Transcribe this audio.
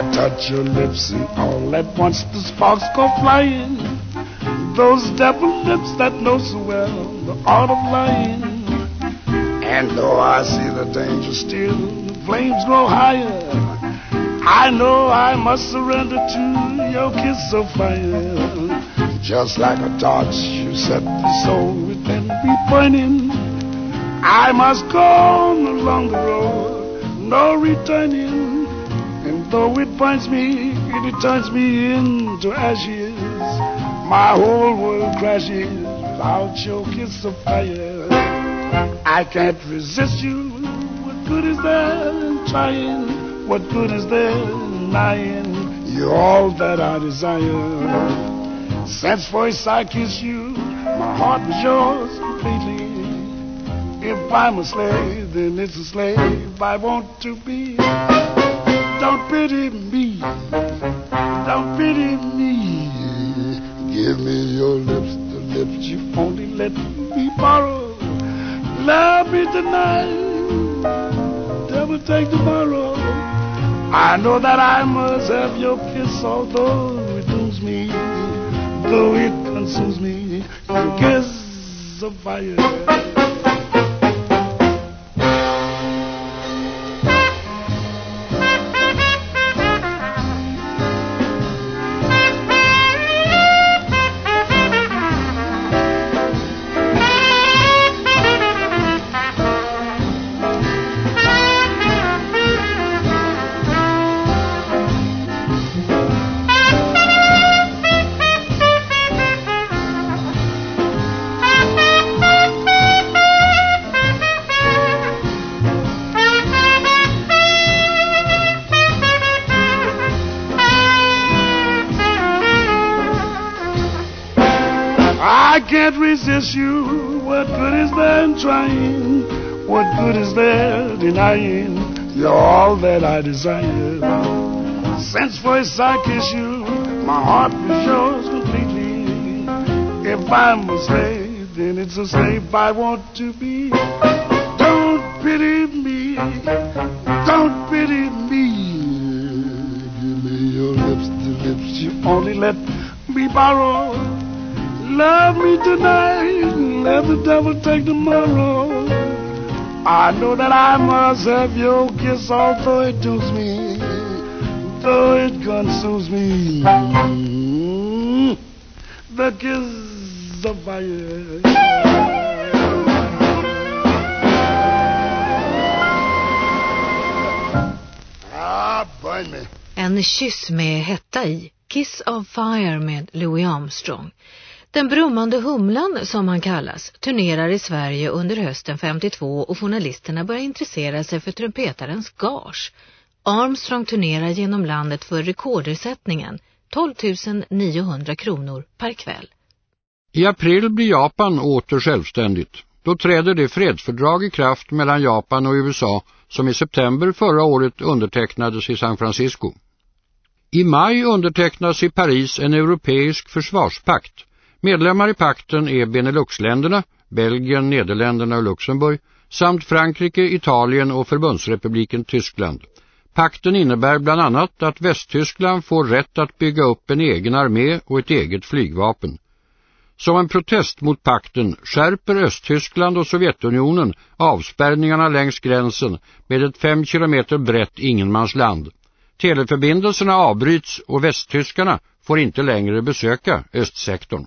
I touch your lips and all at once the sparks go flying. Those devil lips that know so well the art of lying. And though I see the danger still, the flames grow higher. I know I must surrender to your kiss of fire. Just like a torch, you set the soul within me burning. I must go on along the road, no returning. And though it burns me, it turns me into ashes. My whole world crashes without your kiss of fire. I can't resist you. What good is there in trying? What good is there in denying? You're all that I desire. Since first I kissed you, my heart was yours completely. If I'm a slave, then it's a slave I want to be. Don't pity me. Don't pity me. Give me your lips, the lips you only let me borrow. Love me tonight. Never take tomorrow. I know that I must have your kiss, although it dooms me, though it consumes me. Your kiss of fire. I can't resist you. What good is there in trying? What good is there denying? You're all that I desire. Since first I kissed you, my heart was yours completely. If I'm a slave, then it's a slave I want to be. Don't pity me. Don't pity me. Give me your lips, the lips you only let me borrow. Love me tonight, let the devil take tomorrow. I know that I must have your kiss, although it dooms me, though it consumes me. The kiss of fire. En kyss med hetta i, Kiss of Fire med Louis Armstrong. Den brummande humlan, som han kallas, turnerar i Sverige under hösten 52 och journalisterna börjar intressera sig för trumpetarens gage. Armstrong turnerar genom landet för rekordersättningen, 12 900 kronor per kväll. I april blir Japan åter självständigt. Då träder det fredsfördrag i kraft mellan Japan och USA som i september förra året undertecknades i San Francisco. I maj undertecknas i Paris en europeisk försvarspakt. Medlemmar i pakten är Beneluxländerna, Belgien, Nederländerna och Luxemburg samt Frankrike, Italien och Förbundsrepubliken Tyskland. Pakten innebär bland annat att Västtyskland får rätt att bygga upp en egen armé och ett eget flygvapen. Som en protest mot pakten skärper Östtyskland och Sovjetunionen avspärrningarna längs gränsen med ett fem kilometer brett ingenmansland. Teleförbindelserna avbryts och västtyskarna får inte längre besöka östsektorn.